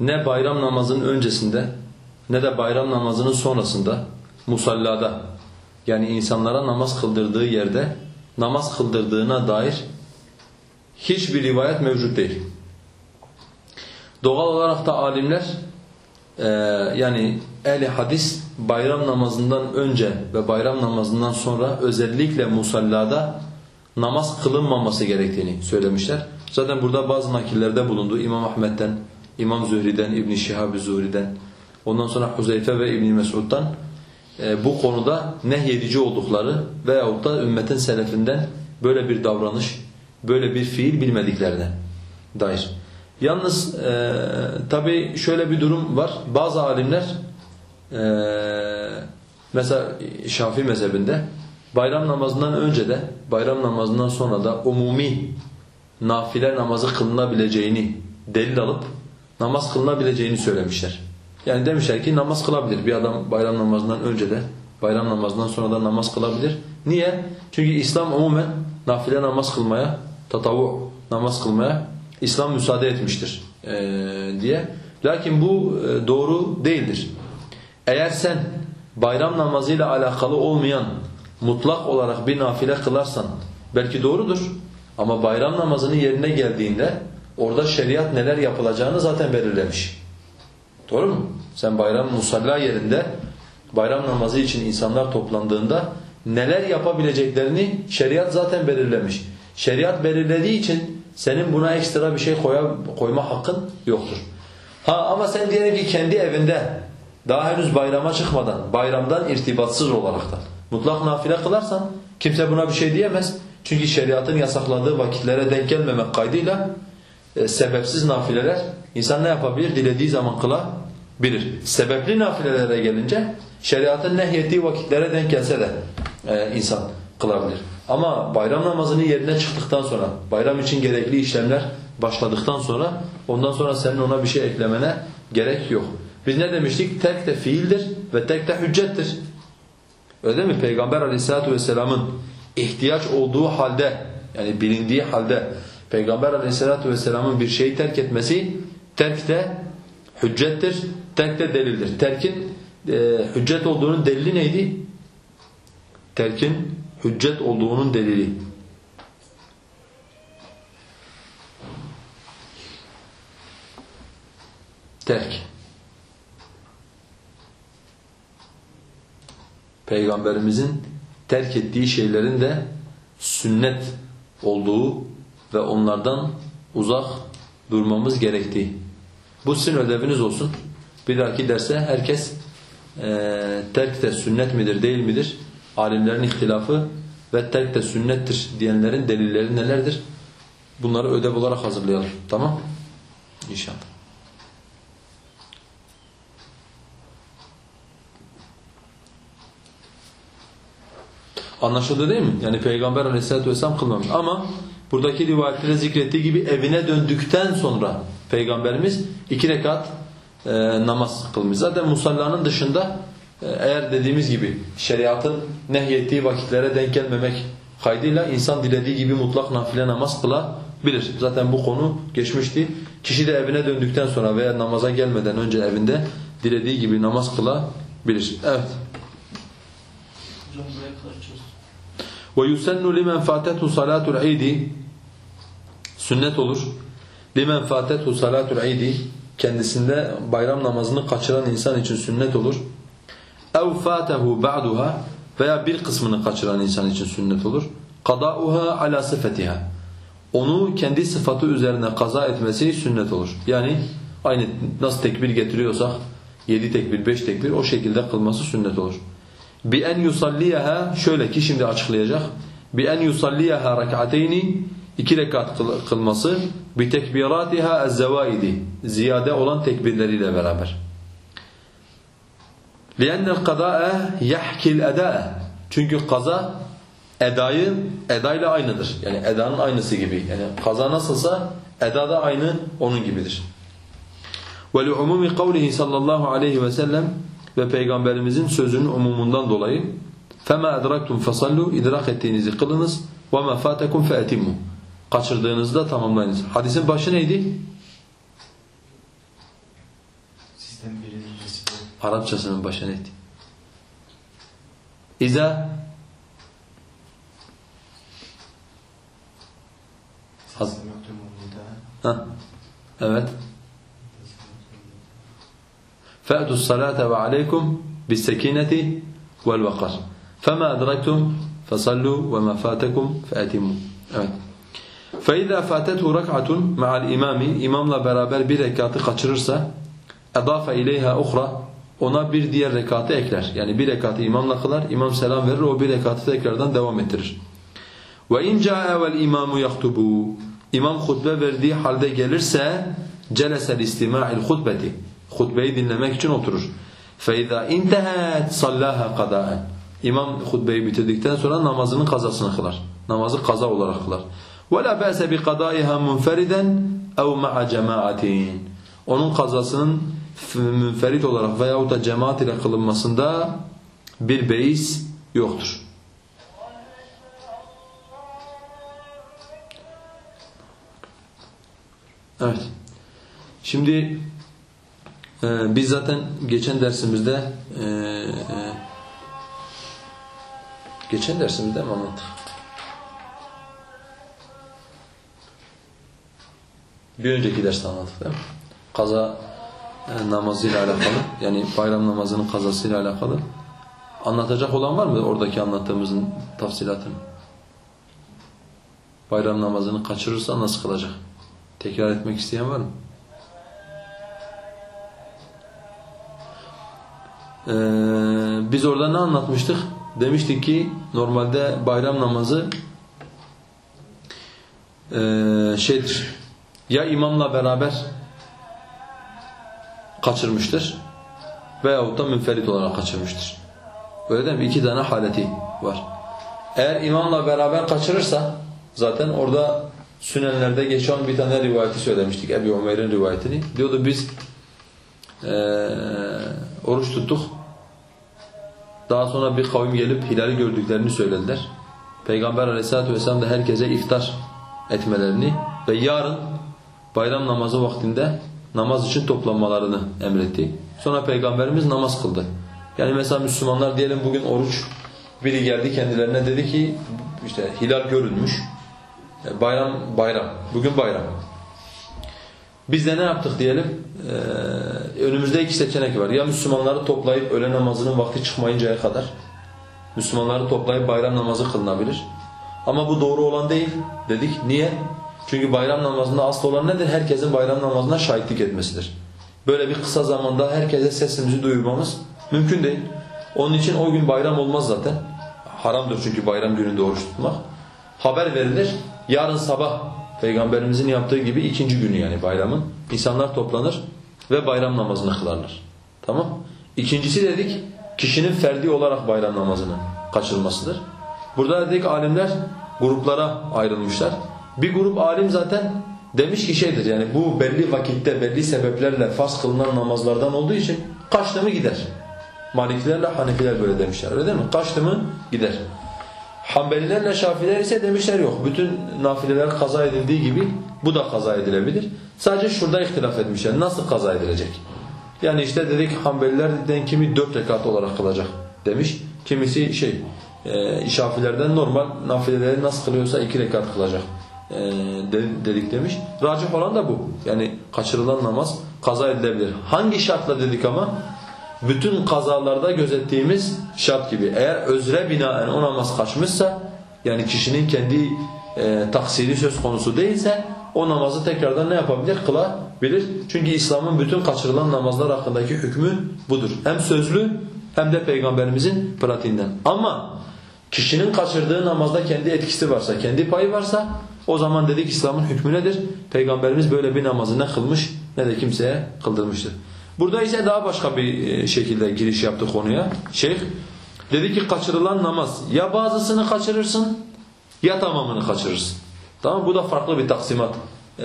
ne bayram namazının öncesinde ne de bayram namazının sonrasında musallada yani insanlara namaz kıldırdığı yerde namaz kıldırdığına dair hiçbir rivayet mevcut değil. Doğal olarak da alimler e, yani ehli hadis bayram namazından önce ve bayram namazından sonra özellikle musallada namaz kılınmaması gerektiğini söylemişler. Zaten burada bazı nakillerde bulundu. İmam Ahmet'ten, İmam Zühri'den, İbn Şihab-ı Zuhri'den, ondan sonra Huzeyfe ve İbn Mesud'dan e, bu konuda nehyedici oldukları veyahut da ümmetin selefinden böyle bir davranış, böyle bir fiil bilmediklerine dair. Yalnız e, tabi şöyle bir durum var. Bazı alimler e, mesela Şafii mezhebinde bayram namazından önce de bayram namazından sonra da umumi nafile namazı kılınabileceğini delil alıp namaz kılınabileceğini söylemişler. Yani demişler ki namaz kılabilir. Bir adam bayram namazından önce de bayram namazından sonra da namaz kılabilir. Niye? Çünkü İslam umumen nafile namaz kılmaya, tatavu namaz kılmaya İslam müsaade etmiştir ee, diye. Lakin bu e, doğru değildir. Eğer sen bayram namazıyla alakalı olmayan mutlak olarak bir nafile kılarsan belki doğrudur. Ama bayram namazının yerine geldiğinde orada şeriat neler yapılacağını zaten belirlemiş. Doğru mu? Sen bayram musalla yerinde bayram namazı için insanlar toplandığında neler yapabileceklerini şeriat zaten belirlemiş. Şeriat belirlediği için senin buna ekstra bir şey koya, koyma hakkın yoktur. Ha ama sen diyelim ki kendi evinde daha henüz bayrama çıkmadan, bayramdan irtibatsız olaraktan mutlak nafile kılarsan kimse buna bir şey diyemez. Çünkü şeriatın yasakladığı vakitlere denk gelmemek kaydıyla e, sebepsiz nafileler insan ne yapabilir? Dilediği zaman kılabilir. Sebepli nafilelere gelince şeriatın nehyettiği vakitlere denk gelse de e, insan kılabilir. Ama bayram namazının yerine çıktıktan sonra, bayram için gerekli işlemler başladıktan sonra ondan sonra senin ona bir şey eklemene gerek yok. Biz ne demiştik? Terk de fiildir ve terk de hüccettir. Öyle değil mi? Peygamber aleyhissalatu vesselamın ihtiyaç olduğu halde yani bilindiği halde Peygamber aleyhissalatu vesselamın bir şeyi terk etmesi terk de hüccettir, terk de delildir. Terkin e, hüccet olduğunun delili neydi? Terkin hüccet olduğunun delili. Terk. Peygamberimizin terk ettiği şeylerin de sünnet olduğu ve onlardan uzak durmamız gerektiği. Bu sizin ödeviniz olsun. Bir dahaki derse herkes e, terk de sünnet midir değil midir? Alimlerin ihtilafı ve terk de sünnettir diyenlerin delilleri nelerdir? Bunları ödev olarak hazırlayalım. Tamam? İnşallah. Anlaşıldı değil mi? Yani Peygamber aleyhissalatü vesselam kılmamış. Ama buradaki rivayetlere zikrettiği gibi evine döndükten sonra Peygamberimiz iki rekat e, namaz kılmış. Zaten musallanın dışında eğer dediğimiz gibi şeriatın nehyettiği vakitlere denk gelmemek kaydıyla insan dilediği gibi mutlak nafile namaz kılabilir. Zaten bu konu geçmişti. Kişi de evine döndükten sonra veya namaza gelmeden önce evinde dilediği gibi namaz kılabilir. Evet. Hocam buraya kadar çözdüm. وَيُسَنُّ لِمَنْ فَاتَتْهُ صَلَاتُ الْعِيدِ Sünnet olur. لِمَنْ فَاتَتْهُ صَلَاتُ الْعِيدِ Kendisinde bayram namazını kaçıran insan için sünnet olur. اَوْ فَاتَهُ بَعْدُهَا Veya bir kısmını kaçıran insan için sünnet olur. قَضَاؤُهَا عَلَى صِفَتِهَا Onu kendi sıfatı üzerine kaza etmesi sünnet olur. Yani aynı nasıl tekbir getiriyorsak, yedi tekbir, beş tekbir o şekilde kılması sünnet olur. bi en yusalliyaha şöyle ki şimdi açıklayacak. Bi en yusalliyaha rak'ateyni iki rekat kılması bi tekbiratiha ez-zevaidi ziyade olan tekbirleriyle beraber. لِأَنَّ الْقَضَاءَ يَحْكِ الْأَدَاءَ Çünkü kaza edayı edayla aynıdır. Yani edanın aynısı gibi. Yani kaza nasılsa eda da aynı onun gibidir. وَلِعُمُومِ قَوْلِهِ sallallahu aleyhi ve sellem ve Peygamberimizin sözünün umumundan dolayı فَمَا اَدْرَكْتُمْ فَصَلُّوا idrak ettiğinizi kılınız وَمَا فَاتَكُمْ فَاَتِمُّ kaçırdığınızda tamamlayınız. Hadisin başı neydi? Arapçasının başı neydi? İza ha. Evet. فَأْتُوا الصَّلَاةَ وَعَلَيْكُمْ بِالسَّكِينَةِ وَالْوَقَرِ فَمَا أَدْرَكْتُمْ فَصَلُّوا وَمَا فَاتَكُمْ فَأَتِمُّوا Evet. فَإِذَا فَاتَتْهُ رَكْعَةٌ مَعَ الْإِمَامِ İmamla beraber bir rekatı اَضَافَ اِلَيْهَا اُخْرَى ona bir diğer rekatı ekler. Yani bir rekatı imamla kılar, imam selam verir, o bir rekatı tekrardan devam ettirir. Ve in ca'e vel imamu yahtubu. İmam hutbe verdiği halde gelirse celesel istima'il hutbeti. Hutbeyi dinlemek için oturur. Feiza intahat sallaha qada'en. İmam hutbeyi bitirdikten sonra namazının kazasını kılar. Namazı kaza olarak kılar. Ve la ba'se bi qada'iha munferiden ev ma'a. Onun kazasının münferit olarak veyahut da cemaat ile kılınmasında bir beis yoktur. Evet. Şimdi e, biz zaten geçen dersimizde e, e, geçen dersimizde mi anlattık? Bir önceki derste anlattık değil mi? Kaza e, namazıyla alakalı yani bayram namazının kazasıyla alakalı anlatacak olan var mı oradaki anlattığımızın tafsilatını? Bayram namazını kaçırırsa nasıl kılacak? Tekrar etmek isteyen var mı? Ee, biz orada ne anlatmıştık? Demiştik ki normalde bayram namazı ee, şeydir. Ya imamla beraber kaçırmıştır veyahut da münferit olarak kaçırmıştır. Öyle değil mi? İki tane haleti var. Eğer imamla beraber kaçırırsa zaten orada Sünenlerde geçen bir tane rivayeti söylemiştik. Ebu Umeyr'in rivayetini. Diyordu biz ee, oruç tuttuk. Daha sonra bir kavim gelip hilali gördüklerini söylediler. Peygamber aleyhissalatu vesselam da herkese iftar etmelerini ve yarın bayram namazı vaktinde namaz için toplanmalarını emretti. Sonra Peygamberimiz namaz kıldı. Yani mesela Müslümanlar diyelim bugün oruç biri geldi kendilerine dedi ki işte hilal görülmüş. E, Bayram bayram. Bugün bayram. Biz de ne yaptık diyelim? Ee, önümüzde iki seçenek var. Ya Müslümanları toplayıp öğle namazının vakti çıkmayıncaya kadar Müslümanları toplayıp bayram namazı kılınabilir. Ama bu doğru olan değil dedik. Niye? Çünkü bayram namazında asıl olan nedir? Herkesin bayram namazına şahitlik etmesidir. Böyle bir kısa zamanda herkese sesimizi duyurmamız mümkün değil. Onun için o gün bayram olmaz zaten. Haramdır çünkü bayram gününde oruç tutmak. Haber verilir. Yarın sabah Peygamberimizin yaptığı gibi ikinci günü yani bayramın. insanlar toplanır ve bayram namazını kılarlar. Tamam? İkincisi dedik kişinin ferdi olarak bayram namazını kaçırmasıdır. Burada dedik alimler gruplara ayrılmışlar. Bir grup alim zaten demiş ki şeydir yani bu belli vakitte belli sebeplerle farz kılınan namazlardan olduğu için kaçtı mı gider. Malikilerle Hanefiler böyle demişler öyle değil mi? Kaçtı mı gider. Hanbelilerle Şafiler ise demişler yok. Bütün nafileler kaza edildiği gibi bu da kaza edilebilir. Sadece şurada ihtilaf etmişler. Nasıl kaza edilecek? Yani işte dedik Hanbelilerden kimi dört rekat olarak kılacak demiş. Kimisi şey e, Şafilerden normal nafileleri nasıl kılıyorsa iki rekat kılacak dedik demiş. Racih olan da bu. Yani kaçırılan namaz kaza edilebilir. Hangi şartla dedik ama? bütün kazalarda gözettiğimiz şart gibi. Eğer özre binaen o namaz kaçmışsa yani kişinin kendi e, taksiri söz konusu değilse o namazı tekrardan ne yapabilir? Kılabilir. Çünkü İslam'ın bütün kaçırılan namazlar hakkındaki hükmü budur. Hem sözlü hem de Peygamberimizin pratiğinden. Ama kişinin kaçırdığı namazda kendi etkisi varsa, kendi payı varsa o zaman dedik İslam'ın hükmü nedir? Peygamberimiz böyle bir namazı ne kılmış ne de kimseye kıldırmıştır. Burada ise daha başka bir şekilde giriş yaptı konuya. Şeyh dedi ki kaçırılan namaz ya bazısını kaçırırsın ya tamamını kaçırırsın. Tamam bu da farklı bir taksimat e,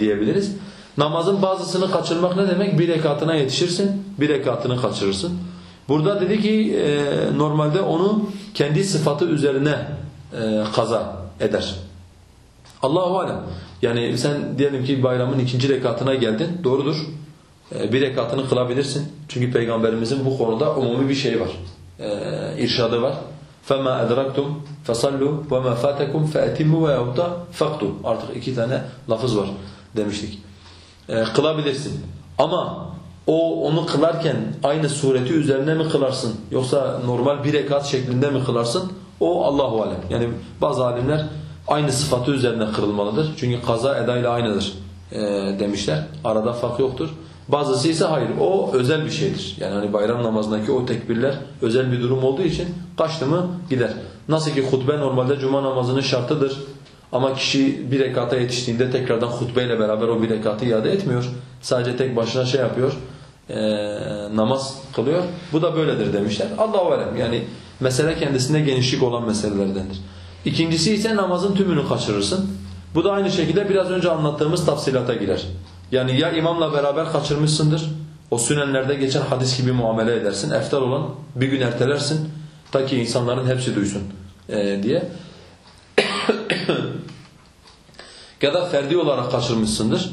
diyebiliriz. Namazın bazısını kaçırmak ne demek? Bir rekatına yetişirsin, bir rekatını kaçırırsın. Burada dedi ki e, normalde onu kendi sıfatı üzerine e, kaza eder. Allahu alem. Yani sen diyelim ki bayramın ikinci rekatına geldin. Doğrudur. Ee, Bir rekatını kılabilirsin. Çünkü peygamberimizin bu konuda umumi bir şey var. Ee, irşadı var. فَمَا أَدْرَكْتُمْ فَصَلُّوا وَمَا فَاتَكُمْ فَأَتِمُّوا وَيَهُدَّ فَقْتُوا Artık iki tane lafız var demiştik. Ee, kılabilirsin. Ama o onu kılarken aynı sureti üzerine mi kılarsın yoksa normal bir rekat şeklinde mi kılarsın? O Allahu alem. Yani bazı alimler aynı sıfatı üzerine kırılmalıdır. Çünkü kaza eda ile aynıdır e, demişler. Arada fark yoktur. Bazısı ise hayır. O özel bir şeydir. Yani hani bayram namazındaki o tekbirler özel bir durum olduğu için kaçtı mı gider. Nasıl ki hutbe normalde cuma namazının şartıdır. Ama kişi bir rekata yetiştiğinde tekrardan hutbeyle beraber o bir rekatı iade etmiyor. Sadece tek başına şey yapıyor, e, namaz kılıyor. Bu da böyledir demişler. Allahu alem. Yani mesele kendisinde genişlik olan meselelerdendir. İkincisi ise namazın tümünü kaçırırsın. Bu da aynı şekilde biraz önce anlattığımız tafsilata girer. Yani ya imamla beraber kaçırmışsındır, o sünenlerde geçen hadis gibi muamele edersin. Eftar olan bir gün ertelersin ta ki insanların hepsi duysun e, diye. *coughs* ya da ferdi olarak kaçırmışsındır.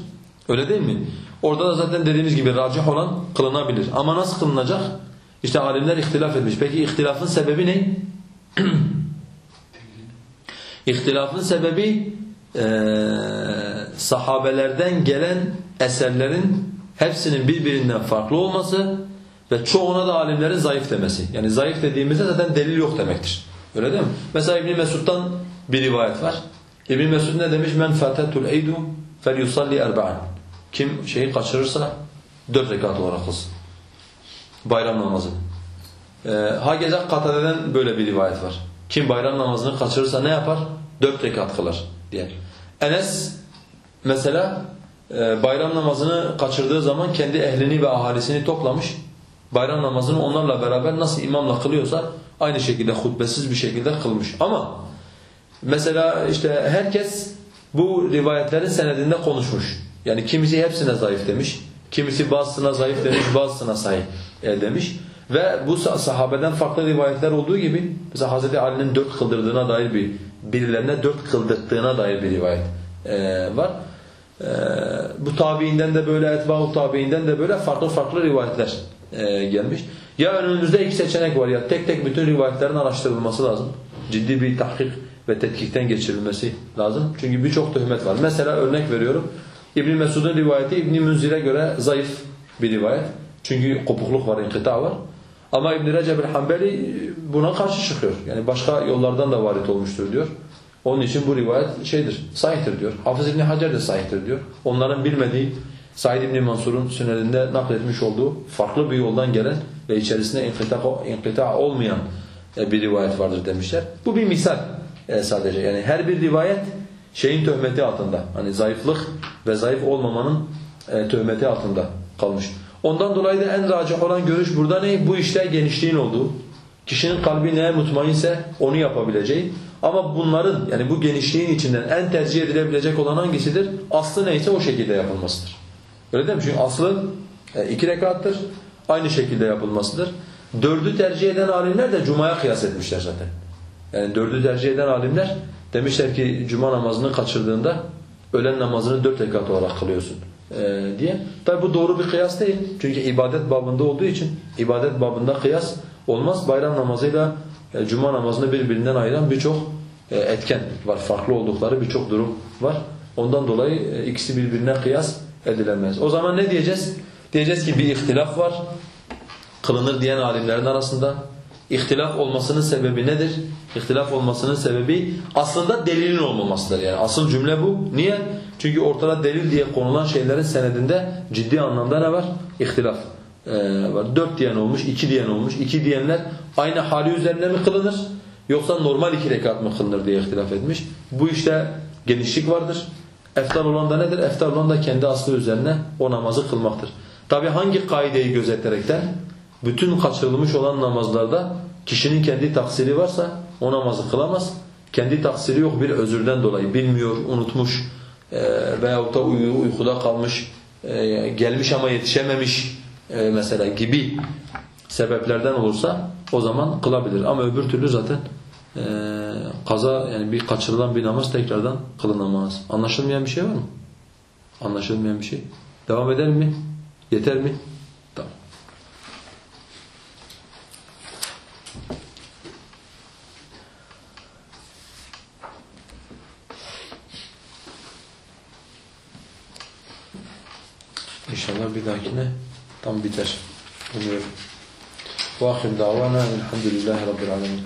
Öyle değil mi? Orada da zaten dediğimiz gibi racih olan kılınabilir. Ama nasıl kılınacak? İşte alimler ihtilaf etmiş. Peki ihtilafın sebebi ne? *clears throat* İhtilafın sebebi e, sahabelerden gelen eserlerin hepsinin birbirinden farklı olması ve çoğuna da alimlerin zayıf demesi. Yani zayıf dediğimizde zaten delil yok demektir. Öyle değil mi? Mesela İbn Mesud'dan bir rivayet var. İbn Mesud ne demiş? Men fatatul eydu felyusalli erba'an. Kim şeyi kaçırırsa dört rekat olarak kılsın. Bayram namazı. Ee, Hageza Katade'den böyle bir rivayet var. Kim bayram namazını kaçırırsa ne yapar? Dört rekat kılar diye. Enes mesela e, bayram namazını kaçırdığı zaman kendi ehlini ve ahalisini toplamış. Bayram namazını onlarla beraber nasıl imamla kılıyorsa aynı şekilde hutbesiz bir şekilde kılmış. Ama mesela işte herkes bu rivayetlerin senedinde konuşmuş. Yani kimisi hepsine zayıf demiş. Kimisi bazısına zayıf demiş, bazısına sahih e, demiş. Ve bu sahabeden farklı rivayetler olduğu gibi mesela Hz. Ali'nin dört kıldırdığına dair bir birilerine dört kıldırttığına dair bir rivayet e, var. E, bu tabiinden de böyle, etba'u tabiinden de böyle farklı farklı rivayetler e, gelmiş. Ya önümüzde iki seçenek var ya tek tek bütün rivayetlerin araştırılması lazım. Ciddi bir tahkik ve tetkikten geçirilmesi lazım. Çünkü birçok töhmet var. Mesela örnek veriyorum. İbn Mesud'un rivayeti İbn Münzir'e göre zayıf bir rivayet. Çünkü kopukluk var, inkıta var. Ama İbn Recep el-Hanbeli buna karşı çıkıyor. Yani başka yollardan da varit olmuştur diyor. Onun için bu rivayet şeydir, sahihtir diyor. Hafız İbn Hacer de sahihtir diyor. Onların bilmediği Said İbn Mansur'un sünelinde nakletmiş olduğu farklı bir yoldan gelen ve içerisinde inkıta, olmayan e, bir rivayet vardır demişler. Bu bir misal e, sadece. Yani her bir rivayet şeyin töhmeti altında. Hani zayıflık ve zayıf olmamanın e, töhmeti altında kalmış. Ondan dolayı da en racih olan görüş burada ne? Bu işte genişliğin olduğu. Kişinin kalbi neye mutmainse onu yapabileceği. Ama bunların yani bu genişliğin içinden en tercih edilebilecek olan hangisidir? Aslı neyse o şekilde yapılmasıdır. Öyle değil mi? Çünkü aslı e, iki rekattır. Aynı şekilde yapılmasıdır. Dördü tercih eden alimler de Cuma'ya kıyas etmişler zaten. Yani dördü tercih eden alimler demişler ki Cuma namazını kaçırdığında öğlen namazını dört rekat olarak kılıyorsun e, diye. Tabi bu doğru bir kıyas değil. Çünkü ibadet babında olduğu için ibadet babında kıyas olmaz. Bayram namazıyla e, Cuma namazını birbirinden ayıran birçok e, etken var. Farklı oldukları birçok durum var. Ondan dolayı ikisi birbirine kıyas edilemez. O zaman ne diyeceğiz? Diyeceğiz ki bir ihtilaf var. Kılınır diyen alimlerin arasında. İhtilaf olmasının sebebi nedir? İhtilaf olmasının sebebi aslında delilin olmamasıdır. Yani asıl cümle bu. Niye? Çünkü ortada delil diye konulan şeylerin senedinde ciddi anlamda ne var? İhtilaf ee, var. Dört diyen olmuş, iki diyen olmuş. İki diyenler aynı hali üzerine mi kılınır? Yoksa normal iki rekat mı kılınır diye ihtilaf etmiş. Bu işte genişlik vardır. Eftar olan da nedir? Eftar olan da kendi aslı üzerine o namazı kılmaktır. Tabi hangi kaideyi gözeterekten? Bütün kaçırılmış olan namazlarda kişinin kendi taksiri varsa o namazı kılamaz. Kendi taksiri yok bir özürden dolayı bilmiyor, unutmuş e, veyahut da uyu, uykuda kalmış, e, gelmiş ama yetişememiş e, mesela gibi sebeplerden olursa o zaman kılabilir. Ama öbür türlü zaten e, kaza yani bir kaçırılan bir namaz tekrardan kılınamaz. Anlaşılmayan bir şey var mı? Anlaşılmayan bir şey. Devam eder mi? Yeter mi? İnşallah bir dahakine tam biter. Umuyorum. Vahir davana elhamdülillahi rabbil alemin.